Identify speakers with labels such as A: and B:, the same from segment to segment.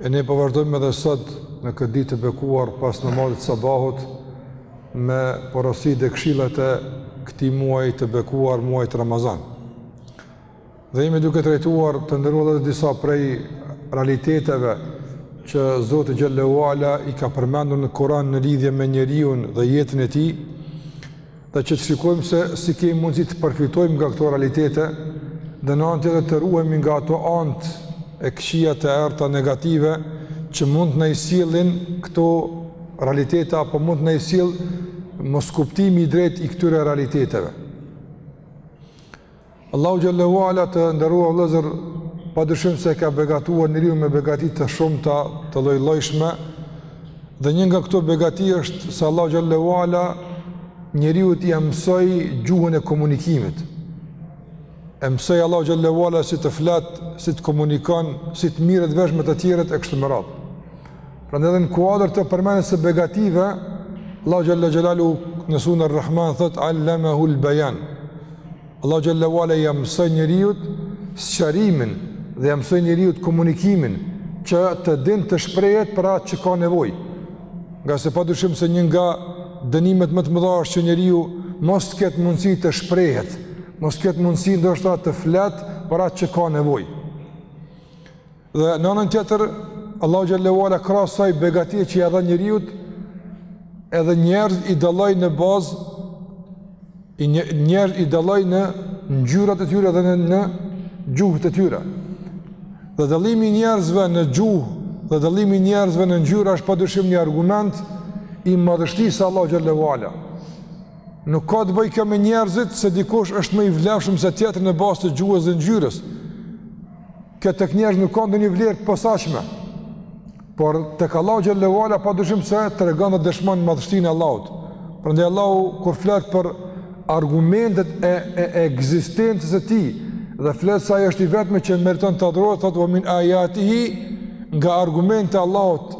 A: E ne po vazhdojmë edhe sot në këtë ditë të bekuar pas namazit të sabahut me porositë dhe këshillat e këtij muajit të bekuar, muajit Ramazan. Dhe jemi duke trajtuar të nderuar edhe disa prej realiteteve që Zoti xhelle ue ala i ka përmendur në Kuran në lidhje me njeriun dhe jetën e tij, dhe që të shikojmë se si kemi mundësi të përfitojmë nga këto realitete dhe në anën tjetër të ruhemi nga ato anët e këqija të errëta negative që mund të na i sjellin këto realitete apo mund të na i sjell moskuptimi i drejtë i këtyre realiteteve. Allahu xhelle ue ala të nderuar vëllezër pa dyshim se e ka begatuar njeriun me begati të shumta të lloj-llojshme dhe një nga këto begati është se Allahu xhelle ue ala njeriut ia mësoi gjuhën e komunikimit e mësoi Allahu xhelle ue ala si të flet si të komunikon si të merret vesh me të tjerët e kështu me radhë Prandaj edhe në kuadër të përmendjes së begative, Allahu xhelle xhelaluhu në suren Rrahman thotë, Allamahul bajan. Allahu xhelle ue ala ia mësoi njeriut sqarimin dhe ia mësoi njeriut komunikimin që të din të shprehet për atë që ka nevojë. Ngase pa dyshim se një nga dënimet më të mëdha është që njeriu mos të ketë mundësi të shprehet, mos të ketë mundësi ndoshta të flet për atë që ka nevojë. Dhe në anën tjetër, Allahu xhelle ue ala krahas asaj begatie që ia dha njeriut edhe njerëzit i dalloi në bazë i nje, njerëzit i dalloi në ngjyrat e tyre dhe në, në gjuhët e tyre. Dhe dallimi i njerëzve në gjuhë dhe dallimi i njerëzve në ngjyrë është padyshim një argument i madhështisë së Allahut xhelle ue ala. Nuk ka të bëjë kjo me njerëzit se dikush është më i vlefshëm se tjetri në bazë të gjuhës dhe ngjyrës. Kjo tek njerëzit nuk ka ndonjë vlerë të posaçme. Por tek Allahu xhelle ue ala pa dyshim se tregon dhe dëshmon madhështinë e Allahut. Prandaj Allahu kur flet për argumentet e, e, e ekzistencës së tij dhe flet se ai është i vetmi që meriton të adhurohet, thotë wa min ayatihi nga argumentet e Allahut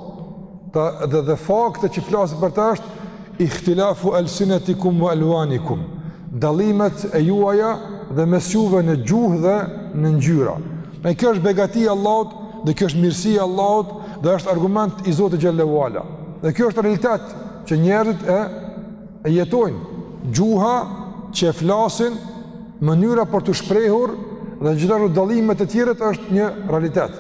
A: Dhe dhe fakte që flasin për ta është ihtilafu alsinatikum wa alwanikum. Dallimet e juaja dhe mes juve në gjuhë dhe në ngjyra. E kjo është begati e Allahut, dhe kjo është mirësi e Allahut dhe është argument i Zotit xhelle ue ala. Dhe kjo është realitet që njerëzit e e jetojnë gjuha që e flasin, mënyra për t'u shprehur dhe gjithashtu dallimet e tjera është një realitet.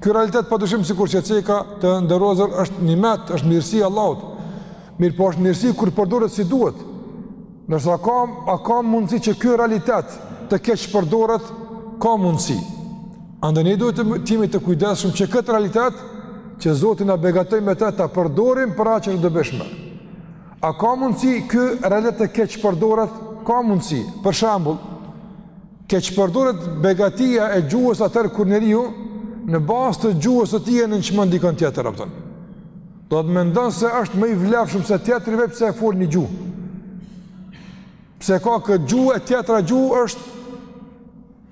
A: Ky realitet pa dyshim sikur që ceka të nderuar është nimet, është mirësi e Allahut. Mirëpo është mirësi kur përdoret si duhet. Ndërsa ka, a ka mundësi që ky realitet të keqë përdoret, ka mundësi. Andaj ne duhet të jemi të kujdeshëm që këtë realitet, që Zoti na begatoi me të ta përdorim për atë që është e dobishme. A ka mundësi ky realitet të keqpërdoret, ka mundësi. Për shembull, Keqpërdoret begatia e gjuhës atëherë kur njeriu në bazë të gjuhës së tij e nënçmon dikënd tjetër, a kupton. Do të thotë mendon se është më i vlefshëm se tjetri veç pse e fol një gjuhë. Pse ka këtë gjuhë e tjetra gjuhë është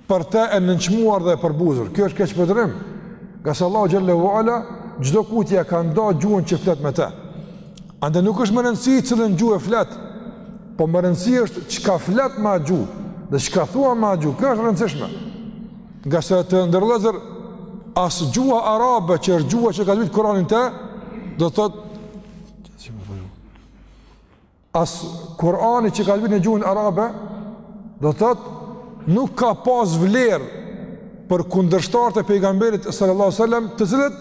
A: për të e nënçmuar dhe e përbuzur. Kjo është keqpërdorim. Ngase Allahu xhelle ue ala çdokujt ia ka nda gjuhën që flet me të. Andaj nuk është me rëndësi cilën gjuhë e flet, Po me rëndësi është çka flet me atë gjuhë dhe çka thua me atë gjuhë. Kjo është e rëndësishme. Ngase të nderuar vëllezër as gjuha arabe që është gjuha që ka zbritur Kur'ani n'te, do të thotë as Kur'ani që ka zbritur në gjuhën arabe, do të thotë nuk ka pas vlerë për kundërshtarët e pejgamberit sallallahu alajhi wasallam, të cilët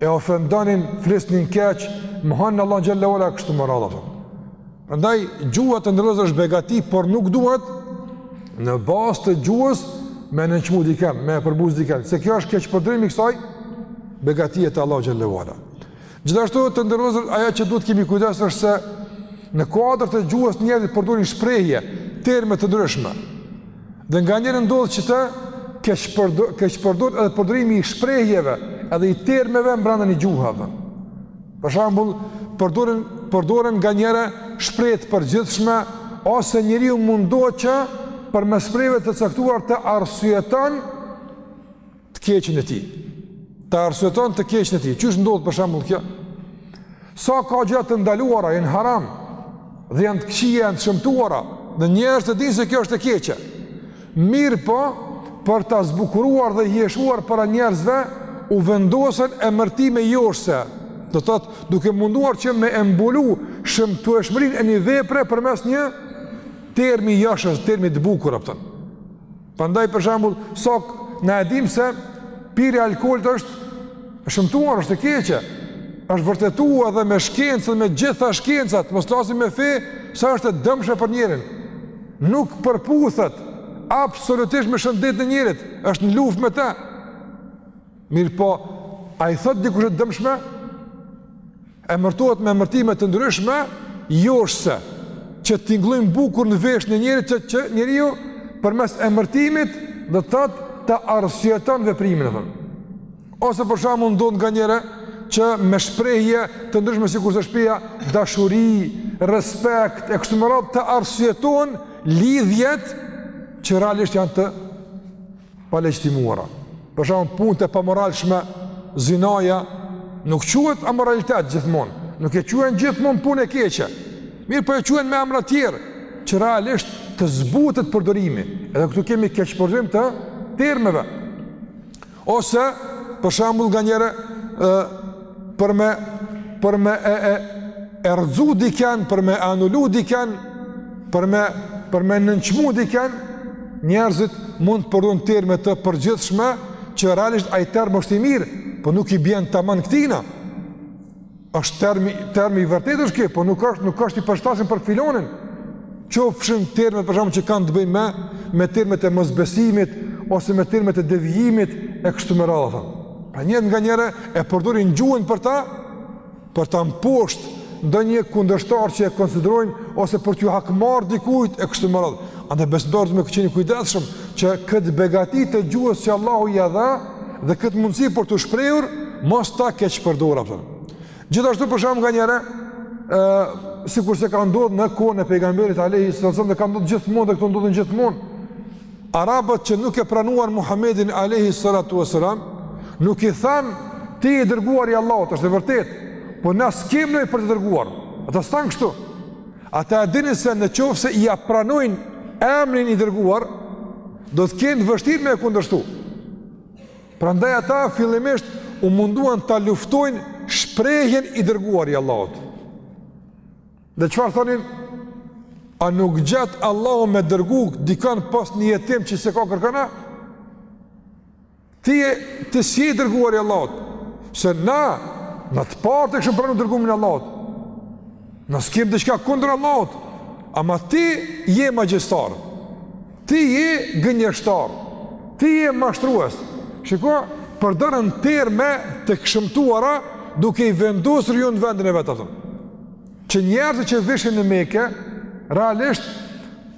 A: e ofendonin, flisnin keq, mohonin Allahun xhelle ue ala kështu me radhë. Prandaj gjuha të nderuar vëllezër është begati, por nuk duhet në bazë të gjuhës me e nënçmu dikën, me e përbuz dikën, se kjo është keqpërdorim i kësaj begatie të Allahut xhelle ue ala. Gjithashtu të nderuar vëllezër ajo që duhet të kemi kujdes është se në kuadër të gjuhës njerëzit përdorin shprehje, terme të ndryshme. Dhe nganjëherë ndodh që të keqpërdor keqpërdoret edhe përdorimi i shprehjeve, edhe i termeve brenda një gjuhe. Dhe. Për shembull, përdoren përdoren nganjëherë shprehje të përgjithshme ose njeriu mundohet që përmes shprehjeve të caktuara të arsyeton të keqen e tij. Të arsyeton të keqen e tij. Qysh ndodh për shembull kjo? Se ka gjëra të ndaluara, janë haram dhe janë të këqija, janë të shëmtuara, dhe njerëzit e dinë se kjo është e keqe. Mirëpo, për ta zbukuruar dhe hijeshuar para njerëzve, u vendosën emërtime joshëse, do të thotë, duke u munduar që me e mbulu shëmtueshmërinë e një vepre përmes një termi joshës, termi të bukur a kupton. Prandaj për shembull, sok na e dimë se pirja e alkoolit është e shëmtuar, është e keqe. Është vërtetuar edhe me shkenca, me të gjitha shkencat, mos flasim me fe, sa është e dëmshme për njerin. Nuk përputhet absolutisht me shëndetin e njerit, është në luft me te. Mirëpo, a i thot dikush e dëmshme? Emërtohet me emërtime të ndryshme, joshëse, që tingëllojnë bukur në veshin e njerit që, që njeriu, përmes emërtimit, do të thotë të arsyeton veprimin e thëmë. Ose për shembull ndodh nganjëherë që me shprehje të ndryshme sikurse shprehja dashuri, respekt e kështu me radhë të arsyetohen lidhjet që realisht janë të palegjitimuara. Për shembull punët e pamoralshme, zinaja nuk quhet amoralitet gjithmonë. Nuk e quajnë gjithmonë punë e keqe. Mirëpo e quajnë me emra të tjerë që realisht të zbutet përdorimi. Edhe këtu kemi keqpërdorim të termeve. Ose, për shembull, nganjëherë ë për me për me e e e rrëzu dikën, për me e anulu dikën, për me për me nënçmu dikën, njerëzit mund të përdorin terme të përgjithshme që realisht ai term është i mirë, por nuk i bjen tamam këtina. Është termi, termi i vërtetë është ky, po nuk është, nuk është i përshtatshëm për filanin. Qofshin termet për shembull që kanë të bëjnë me, me termet e mosbesimit, ose me termet e devijimit, e kështu me radhë, themi. Pra njerëz nganjëherë e përdorin gjuhën për ta, për ta mposht ndonjë kundërshtar që e konsiderojnë ose për t'iu hakmarrë dikujt e kështu me radhë. Andaj besimtarët me qenë kujdesshëm që këtë begati të gjuhës që Allahu ia dha, dhe këtë mundësi për t'u shprehur mos ta keqpërdor apo. Gjithashtu për shembull nganjëherë ë sikurse ka ndodhur në kohën e pejgamberit alayhi sallam dhe ka ndodhur gjithmonë dhe këto ndodhin gjithmonë. Arabët që nuk e pranuan Muhammedin alayhi salatu wasalam nuk i thanë ti i dërguar i Allahut, është e vërtetë, po na s'kemi për të dërguar. Ata s'thanë kështu. Ata e dinin se në qoftë se ia pranojnë emrin i dërguar, do ta kenë të vështirë me e kundërshtu. Prandaj ata fillimisht u munduan ta luftojnë shprehjen i dërguar i Allahut. Dhe çfarë thoshin? A nuk gjet Allahu me dërgu dikën pos një jetim që s'e ka kërkënd? Ti je, ti s'je i dërguar i Allahut, se na, na të parë ta kishim pranu dërgumin e Allahut, na s'kem diçka kundër Allahut, ama ti je magjistar, ti je gënjeshtar, ti je mashtrues, shiko, përdorën terme të shëmtuara, duke i vendosur jo në vendin e vet, atëm. që njerëzit që vishin në Mekë realisht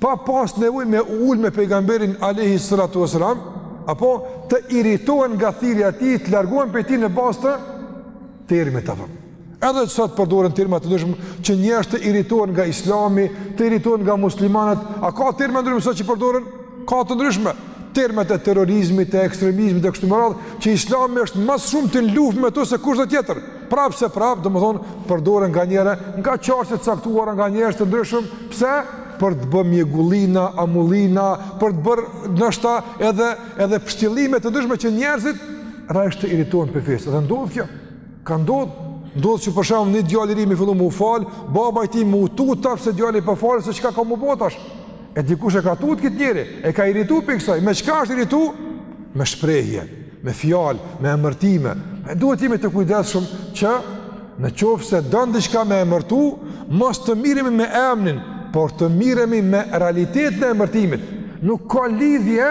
A: pa pas nevojë me u ul me pejgamberin alayhi salatu wasalam apo të irritohen nga thirrja e tij të largohen prej tij në bazë të termit apo edhe sot përdoren terma të ndryshme që njerëzit të irritohen nga Islami, të irritohen nga muslimanët, a ka terma ndryshme sot që përdoren? Ka të ndryshme termet e terrorizmit, e ekstremizmit dhe kështu me radhë, që Islami është më shumë në luftë me to se kushdo tjetër. Prapë se prapë, domethënë, përdoren nganjëherë, nga qarqe të caktuara nga njerëz të ndryshëm, pse? Për të bërë mjegullina, amullina, për të bërë ndoshta edhe, edhe pështjellime të ndryshme që njerëzit realisht të irritohen prej fesë. Dhe ndodh kjo, ka ndodh, ndodh që për shembull një djalë i ri me fillu me u falë, baba i tij me u tutë tash pse djali po falet, se çka ka m'u bo tash. E dikush e ka tutë kit njeri, e ka irritu prej kësaj, me çka është irritu? Me shprehje. me fjalë, me emërtime. E duhet të jemi të kujdesshëm që në qoftë se don diçka me emërtu, mos të miremi me emrin, por të miremi me realitetin e emërtimit. Nuk ka lidhje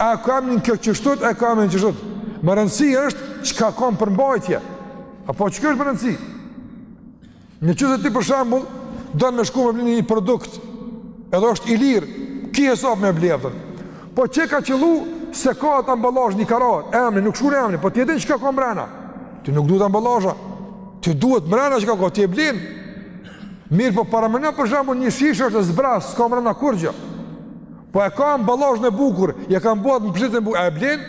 A: a ka emrin kjo qeshtu, a ka emrin qeshtu. Me rëndësi është çka ka n'përmbajtje. Apo çka është më rëndësi? Në qoftë se ti për shembull don me shku me bli një produkt, edhe është i lirë, ki hesap me bli atë. Po qe ka qëllu s'e ka atë ambalazh njikarar, emri nuk shkrun emri, po ti e din çka ka mrena. Ty nuk t'duhet ambalazha. Ty t'duhet mrena çka ka, ti e blin. Mirëpo paramendo për shembull një shishë është e zbrazët, s'ka mrena kurrgjë. Po e ka ambalazhin e bukur, ia kanë bo atë mbështjellën e bukur, a e blin?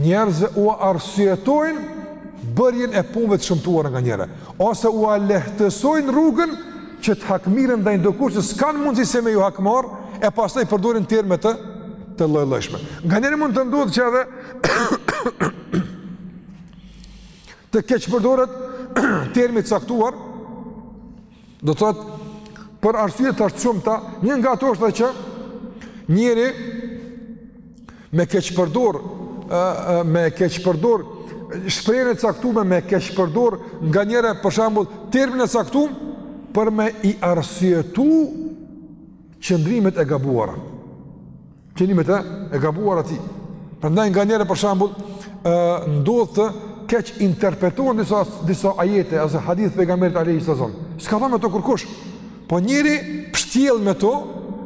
A: Njerëzve ua arsyetojnë bërjen e punëve të shëmtuara nganjëherë, ose ua lehtësojnë rrugën që të hakmiren ndaj ndokujt që s'kanë mundësi se me iu hakmarrë, e pastaj përdorin terme të të lloj-llojshme. Nganjëherë mund të ndodhë që edhe të keqpërdoret termi i caktuar, Do të thotë për arsye të shumta, një nga ato është që njeriu me keqpërdor me keqpërdor shprehjen e caktuar me keqpërdor nganjëherë për shembull termin e caktuar për me i arsyetu qëndrimet e gabuara. qëndrimet e e gabuara të tij. Prandaj nganjëherë për shembull, ë ndodh të keqinterpretohen disa disa ajete ose hadithe të pejgamberit alayhi sallam. S'ka thonë me to kurkush. Po njeri pshtjell me to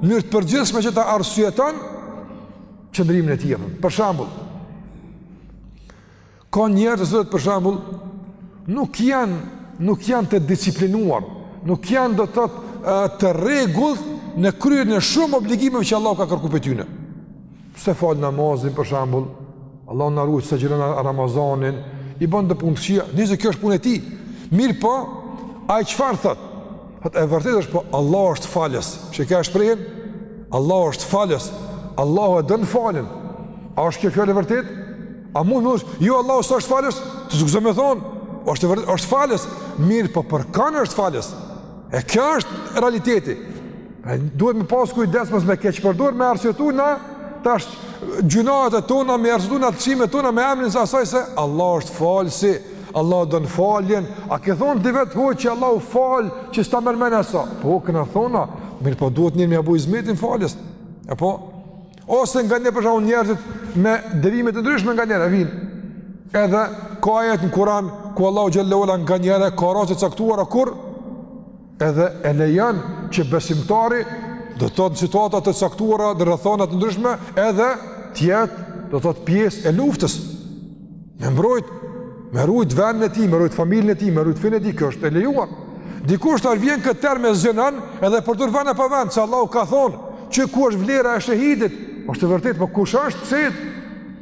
A: në mënyrë të përgjithshme që ta arsyeton qëndrimin e tij. Për shembull, Ka njerëz të cilët për shembull nuk janë nuk janë të disiplinuar, nuk janë do të thotë të rregullt në kryerjen e shumë obligimeve që Allahu ka kërkuar prej tyne. S'e fal namazin për shembull, Allahu na ruajt, s'e agjëron Ramazanin, i bën do punë të këqija, nejse kjo është punë e tij. Mirëpo, ai çfarë thotë? Thotë e vërtetë është po Allahu është falës. Qe, e ka shprehjen. Allahu është falës. Allahu e don faljen. A është kjo fjalë e vërtetë? A mund, jo Allahu s'është falës, s'guxojmë me thonë, është vërtet, është falës, mirëpo për kanë është falës. E kjo është realiteti. E duhet me pas kujdes mos me keqpërdor me arsyetu na tash gjynahet e tona me arsyetu na lshimet tona me emrin e asaj se Allah është falësi, Allah don faljen. A ke thon ti vet ho që Allahu fal që s'ta merr mendja sa. Po kena thonë, mirëpo duhet njeri me ia bo hyzmetin faljes. Apo Ose nganjëherë për shembull njerëzit me devijimet e ndryshme nganjëherë vijnë. Edhe ka ajete në Kuran ku Allahu xhelle ue ala nganjëherë ka raste të caktuara kur edhe e lejon që besimtari do të thotë situata të caktuara dhe rrethana të ndryshme edhe të jetë do të thotë pjesë e luftës. Me mbrojt, me rujt vendin e tij, me rujt familjen e tij, me rujt fenë e tij, kjo është e lejuar. Dikush ta vjedh këtë term e zgjeron, edhe përdor vend e pa vend se Allahu ka thonë, që ku është vlera e shehidit? Është e vërtetë, po kush është shehid?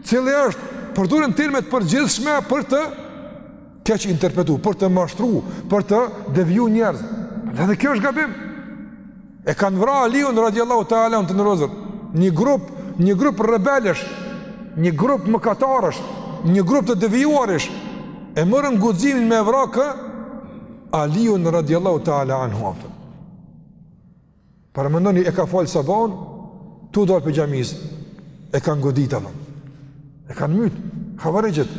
A: Cili është? Përdorin terme të përgjithshme për të keqinterpretu, për të mashtru, për të deviju njerëz. Dhe dhe kjo është gabim. E kanë vra Aliun, radiallahu ta'ala anhu, të nderuar. Një grup, një grup rebelësh, një grup mëkatarësh, një grup të devijuarish, e morën guximin me e vra kë, Aliun, radiallahu ta'ala anhu atë. Paramendoni e ka fal sabahun, tu dal pej xhamisë. E kanë godit apo? E kanë myt. Havarixhët.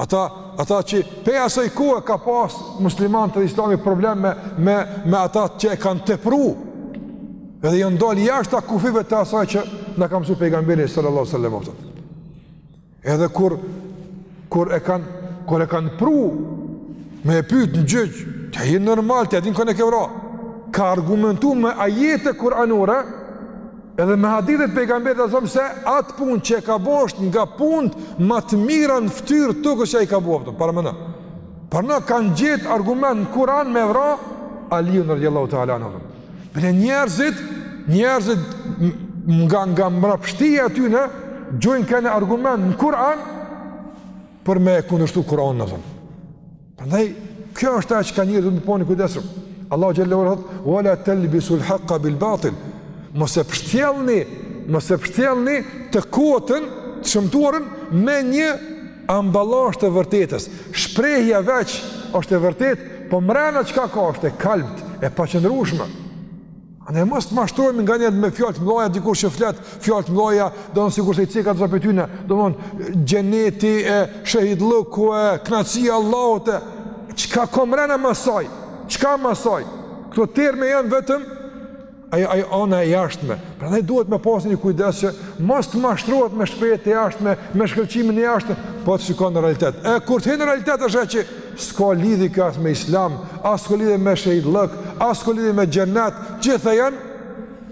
A: Ata ata që pej asaj kohe ka pas muslimanët e islami problem me me me ata që e kanë tepru. Edhe janë dalë jashta kufijve të asaj që na ka msu pejgamberi sallallahu alaihi wasallam. Edhe kur kur e kanë kur e kanë pru me e pyet në gjyq, ti je normal, ti e din kanë e ke vra. Ka argumentu me ajete kuranore edhe me hadithe të pejgamberit a thua se atë punë që e ka bo është nga punët ma të mira në fytyrë të tokës që ai ka bo atë. Paramendo. Pra na kanë gjetë argument në Kur'an me vra Aliun radhiyallahu ta'ala anhu. Dhe njerëzit, njerëzit nga nga mbrapshtia tyne gjejnë kinse argument në Kur'an për me e kundërshtu Kur'anin domethonë. Prandaj, kjo është ajo që ka njerëz, jo, po ini kujdesshëm. Allahu xhelle ue ala thotë, Vala telbisul haqqa bil batil, mos e pështjellni, mos e pështjellni të kotën, të shëmtuarën, me një Amballazh të vërtetës, shprehja veç është e vërtetë, po mrena çka ka është e kalbtë, e paqëndrueshme. Andaj mos të mashtrohemi nga njerëzit me fjalë të mëdha dikush që flet, fjalë të mëdha, domethonë sikur se i çekat zani tyne, domethonë xheneti e shehidllëku e knaqsia e Allahut e çka ka mrena mas saj, çka mas saj. Këto terme janë vetëm ajo ajo ana e jashtme. Prandaj duhet me pasur një kujdes që mos të mashtrohet me shprehje të jashtme, me shkëlqimin e jashtëm, po të shikon në realitet. E kur të hin në realitet është që s'ka lidhje kjo as me Islam, as ka lidhje me shehllëk, as ka lidhje me xhenet, gjitha janë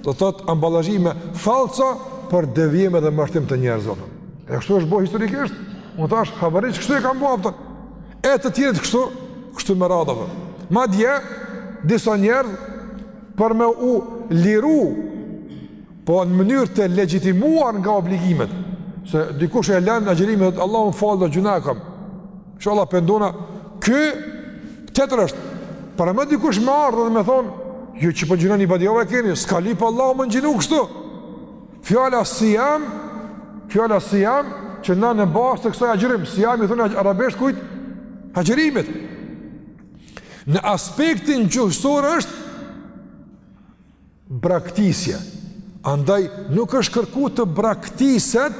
A: do të thotë amballazhime fallco për devijime dhe mashtrim të njerëzve. E kështu është bo historikisht. Unë thash, havarixh kështu i kanë bo ata. E të tjerët kështu, kështu me radhë. Madje disa njerëz për me u liru po në mënyrë të legjitimuar nga obligimet se dikush e lën agjërimin dhe Allahu më fal, do gjynah kam inshallah pendohna ky tjetër është, por me dikush me ardh dhe me thon ju që po ngjinoni badihava e keni s'ka lyp Allahu me ngjinu kështu fjala sijam fjala sijam që na në bazë të kësaj agjërim sijam i thon arabisht kujt agjërimit Në aspektin gjuhësor është braktisje. Andaj nuk është kërku të braktiset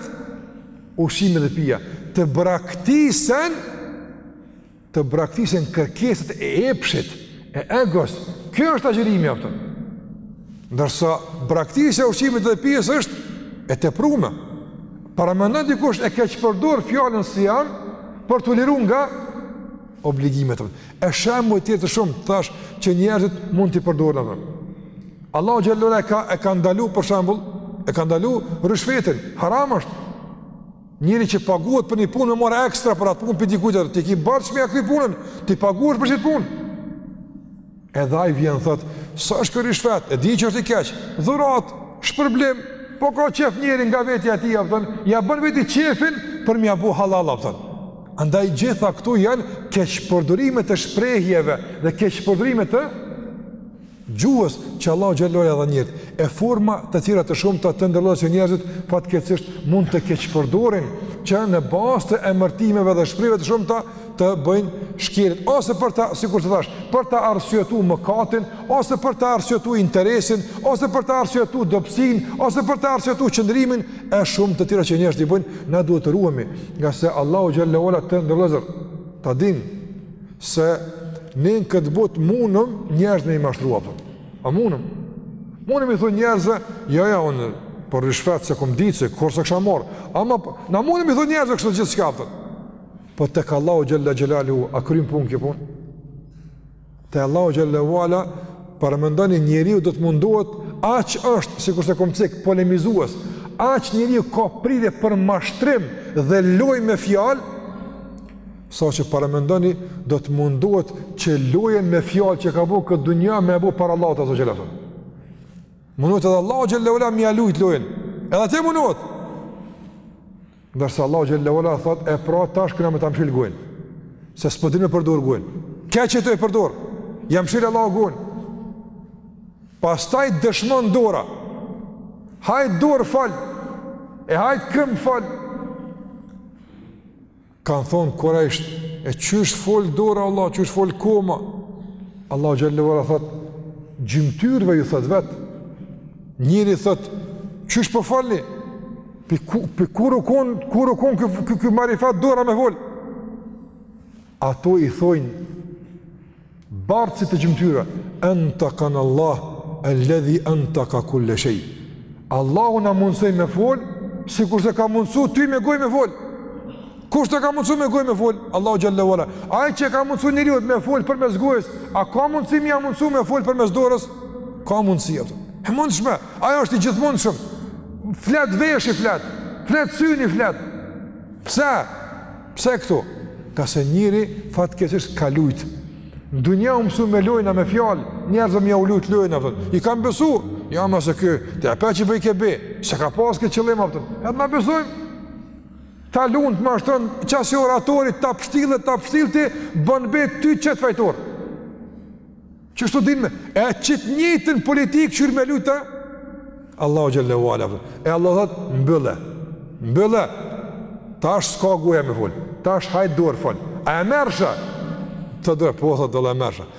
A: ushqimi dhe pija, të braktisen të braktisen kërkesat e epshit, e egos. Kjo është agjërimi a po thon. Ndërsa braktisja e ushqimit dhe pijes është e teprume. Pra, me na dikush e keqpërdor fjalën sijam për t'u liru nga obligimet apo e shembuj të tjerë të shumë thash që njerëzit mund t'i përdorin ato. Allahu xhallahu e ka e ka ndalu për shembull, e ka ndalu ryshfetin, haram është. Njeri që paguhet për një punë me marr ekstra për atë punë pi dikujt tjetër, ti ke borxh me ja kry punën, ti paguhesh për qit punë. Edhe ai vjen thotë, s'është ky ryshfet. E di që është i keq. Dhurat, shpërblim, po ka qef njeri nga vetja e tij, apo thon, ja bën vetë qefin për me ja bo hallall, apo thon. Andaj gjitha këto janë keqpërdorime të shprehjeve dhe keqpërdorime të gjuhës që Allah xhallahu ja dha njerit. E forma të tjera të shumta të ndryllojshme që njerëzit fatkeqësisht mund t'i keqpërdorin që në bazë të emërtimeve dhe shprehjeve të shumta të bëjnë shkeljet, ose për të, sikur që thash, për ta arsyetu mëkatin, ose për ta arsyetu interesin, ose për ta arsyetu dobësinë, ose për ta arsyetu qëndrimin, e shumë të tjera që njerëzit i bëjnë, na duhet të ruhemi, ngase Allahu xhele ala të ndërlezër, ta din, se ne në këtë botë mundëm njerëzit me i mashtru, po. a mundëm, mundëm me i thon njerëzve, jo, jo, unë, për ryshfet s'e kom ditë, se kurrë s'e kisha marrë, ama, na mundëm me i thon njerëzve, kështu gjithçka, a po thon, Po tek Allahu xhelle xhelaluhu a kryen punë kjo punë? Te Allahu xhelle ue ala paramendoni njeriu do të mundohet aq është sikurse këm cek polemizues, aq njeriu ka prirje për mashtrim dhe lojë me fjalë sa që paramendoni do të mundohet që lojën me fjalë që ka bo n'këtë dunja me bo para Allahut xhelle xhelaluhu. Mundohet edhe Allahut xhelle ue ala me ia lujt lojën. Edhe aty mundohet. Ndërsa Allahu xhelle ue ala thot e pra tash kena me ta mshel gojën. Se s'po din me përdor gojën. Keq je tu e përdor. Ja mshel Allahu gojën. Pastaj dëshmon dora. Hajt dorë fol. E hajt këmb fol. Kan thon kurejsht e qysh fol dora Allah, qysh fol koma. Allahu xhelle ue ala thot gjymtyrve ju thot vet. Njeri thot qysh po folni? Pi, ku, pi kur u kun, kur u kon ky, ky, marifet dora me fol? Ato i thojnë, bartësit e gjymtyrve, entakana Allah, eledhi entaka kulle shej. Allahu na mundësoj me fol, sikurse ka mundësu ty me goj me fol. Kush të ka mundësu me gojë me fol? Allahu Xhelle ue Ala. Ai që ka mundësu njeriut me fol përmes gojës, a ka mundësi me ia mundësu me fol përmes dorës? Ka mundësi ato. E mundëshme, ai është i gjithëmundshëm. Flet veshi flet, flet syni flet. Pse? Pse këtu? Ka se njeri fatkeqësisht ka lujt. Në dunja u mësu me lojna me fjalë, njerëzve ja u lujt lojna. I kam besu, ja ma se kjo, të e pe që bëj ke be, se ka pas këtë qëllim. Edhe na besojmë, Ta lun të mashtron qasi oratori ta pështill e ta pështill ti bën be ty qet fajtor. Qështu din me e qit njëjtën politik qyr me lujt te Allahu xhelle ue ala. E Allah thot mbylle. Mbylle. Tash s'ka goja me fol. Tash hajt dorë fol. A e merrsha? Të do po thot do la merrsha.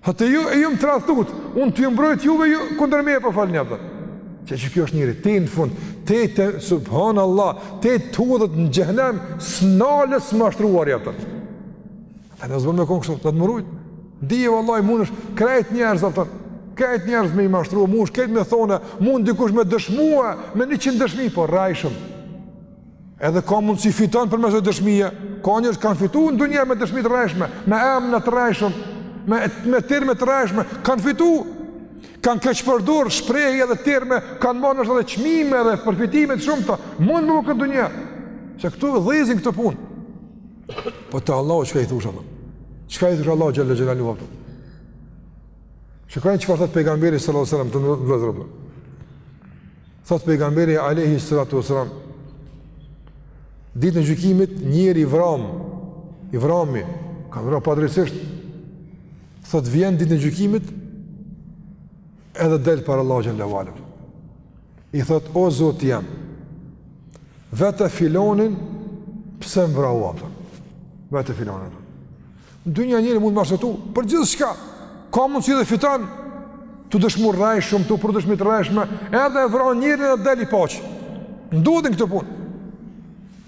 A: Ha të ju, e ju më tradhtut, unë tu ju mbrojt juve, ju kundër meje po folni apo. Që që ky është njeri, deri në fund, deri, subhanë Allah, deri të hudhet në xhehnem, s'nalet së mashtruari e atër. Dhe s'bën me konë kështu, duhet me u rujt. Dije, vallahi, mundesh krejt njerëz, atër, krejt njerëz me i mashtruar, mundesh krejt me thonë, mund dikush me dëshmua, me njëqind dëshmi, po rrejshëm. Edhe ka mundësi fiton përmes dëshmije, ka njerëz kanë fitu në dunja me dëshmi të rrejshme, me emna të rrejshëm, me, me terme të rrejshme, kanë fitu, kanë keqpërdor, shprehje dhe terme, kanë marrë ndoshta edhe çmime dhe përfitime të shumta, mund më më këtë dunja, se këtu dhezin këtë punë. Po te Allahu, çka i thush Allahut, çka i thush Allahut, xhelle xhelle një vapë. Shiko çfarë thotë pejgamberi, sallallahu sallam, të në vëzërë, Thot pejgamberi alejhi salatu uasselam Ditën e gjykimit njeri i vram, i vrami, kanë vra padrejtësisht. Thot vjen ditën e gjykimit edhe del para Allahu xhel-le ve ala. I thot o Zot jam. Vete filonin pse më vrau, a kupton. Vete filonin. N'dynja njeri mundet me arsyetu, për gjithçka, ka mundësi dhe fiton, tu dëshmu rrejshëm, tu pru dëshmi t'rrejshme, edhe e vra njerin dhe del i paq, ndodhin këto punë.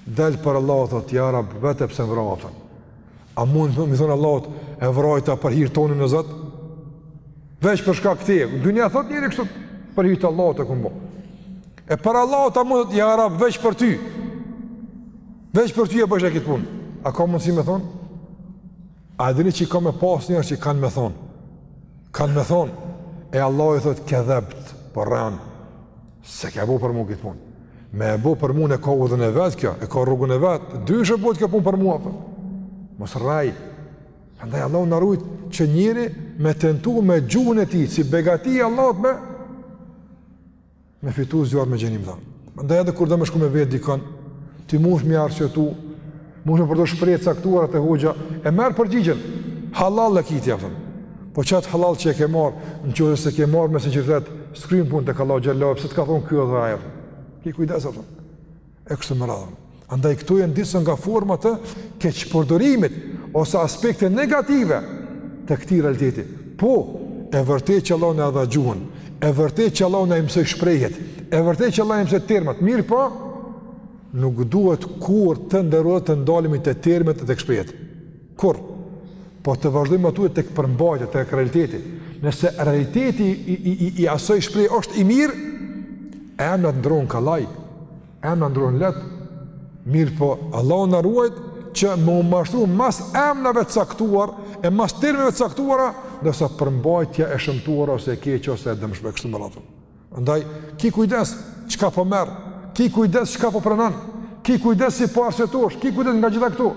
A: Del para Allahut, thot, ja rab, vete pse më vranë, A mundet me thonë Allahut, e vrajta për hirë tonin o Zot? Veç për shkak, këtu n'dynja thot njeri kështu, për hirë të Allahut e kom bo. E para Allahut, a mundet ja rab, veç për ty, Veç për ty e bojsha këtë punë. A ka mundësi me thonë? A dini që ka me pas njerëz që kanë me thonë? Kanë me thonë. E Allahu i thotë, kedhebt, po rren. S'e ke bo për mu këtë punë. Me e bo për mu e ka udhën e vet kjo, e ka rrugën e vet. Ndryshe bohet kjo punë për mu, po. Mos rraj. Andaj Allahu na rujtë që njeri me tentu me gjuhën e tij, si begati e Allahut me, Me fitu zjarrm e xhehenem dhe. Ndaj edhe kur do me shku me vet dikën, ti mund me arsyetu, mund me përdor shprehje t'caktuara te hoxha, e merr përgjigjen, hallall e ki ti, a kupton. Po qat hallall që e ke marrë, në qoftë s'e ke marrë me sinqeritet, s'kryn punë tek Allahu xhel-le, pse të ka thonë ky dhe ai, a kupton. Ki kujdes, a kupton. e kështu me radhë. Andaj këto janë disa nga format e keqpërdorimit ose aspekte negative të këtij realiteti. Po, e vërtet që Allahu na dha gjuhën, e vërtet që Allahu na i mësoi shprehjet, e vërtet që Allahu na i mësoi termat, mirëpo, nuk duhet kurrë të nderuar të ndalemi te termet e tek shprehjet. Kurrë. Po të vazhdojmë aty tek përmbajtja, tek realiteti. Nëse realiteti i i i i asoj shprehje është i mirë, emnat ndrron kollaj, emnat ndrron leht. Mirëpo, Allahu na ruajt që me u mashtru mas emnave të caktuar e mas termeve të caktuara, ndërsa përmbajtja e shëmtuar ose e keqe ose e dëmshme kështu me radhë. Andaj, ki kujdes çka po merr, ki kujdes çka po pranon, ki kujdes si po arsyetosh, ki kujdes nga gjitha këto.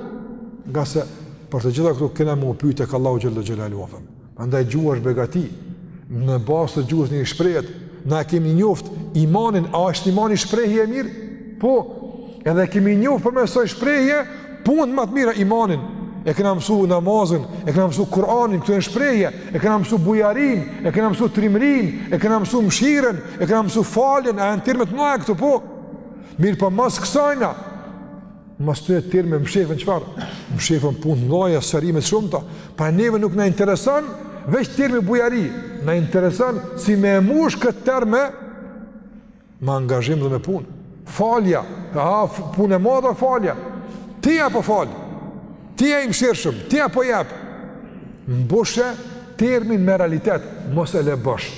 A: Ngase, për të gjitha këto, kena me u pyt tek Allahu xhel-le xhelaluhu, a kupton. Andaj, gjuha është begati, në bazë të gjuhës i njeh shprehjet, na e kemi njoft imanin, a është imani shprehje e mirë? Po, edhe e kemi njoft përmes asoj shprehje, Punët ma të mira imanin, e kena mësu namazin, e kena mësu Kur'anin, këto janë shprehje, e kena mësu bujarinë, e kena mësu trimrinë, e kena mësu mshirën, e kena mësu faljen, a janë terme t'mdhaja këto? Po. Mirëpo, mas kësajna, mas ktyne terme mshifen çfarë? Mshifen punë t'mdhaja, shpërblime t'shumta, po neve nuk na intereson veç termi bujari, na intereson si me mush këtë term me, Me angazhim dhe me punë. Falja, ha, punë e madhe falja. Ti a po fal? Ti a i mëshirshëm, ti a po jep? Mbushe termin me realitet, mos e le bosh.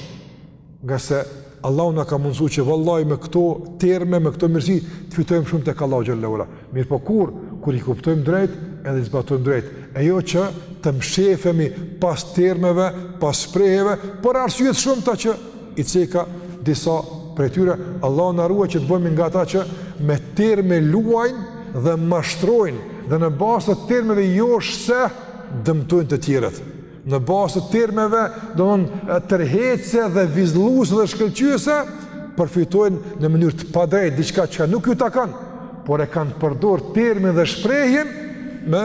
A: Ngase Allahu na ka mundësu që vallahi me këto terme, me këto mirësi të fitojmë shumë tek Allahu xhele ue ala. Mirëpo kur kur i kuptojmë drejt, edhe zbatojmë drejt. E jo që të mshefemi pas termeve, pas shprehjeve, por arsye të shumta që i ceka disa prej tyre, Allahu na ruajt që të bëhemi nga ata që me terme luajnë dhe mashtrojnë dhe në bazë të termeve joshëse dëmtojnë të tjerët. Në bazë të termeve, domethënë tërheqëse dhe vizlluese dhe shkëlqyese, përfitojnë në mënyrë të padrejtë diçka që nuk ju takon, por e kanë përdor termin dhe shprehjen me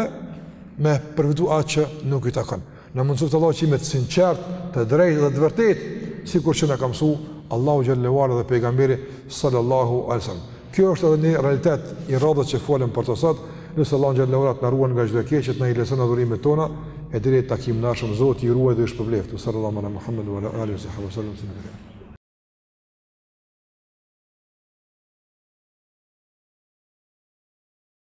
A: me përfitu atë që nuk ju takon. Na mundësoftë Allahu që me të sinqertë, të drejtë dhe të vërtetë, sikur që na ka mësu Allahu xhele ue ala dhe pejgamberi sallallahu alaihi wasallam. Kjo është edhe një realitet i radhës që folëm për të sot, lus Allahun xhele ue ala të na ruan nga çdo e keqe, të na i lehtëson adhurimet tona e deri në takimin e ardhshëm Zoti ju ruajt dhe ju shpëbleft. Sallallahu ala Muhammed wa ala alihi wa sahbihi.